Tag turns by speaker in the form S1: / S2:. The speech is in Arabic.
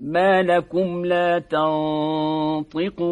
S1: ما لكم لا تنطقون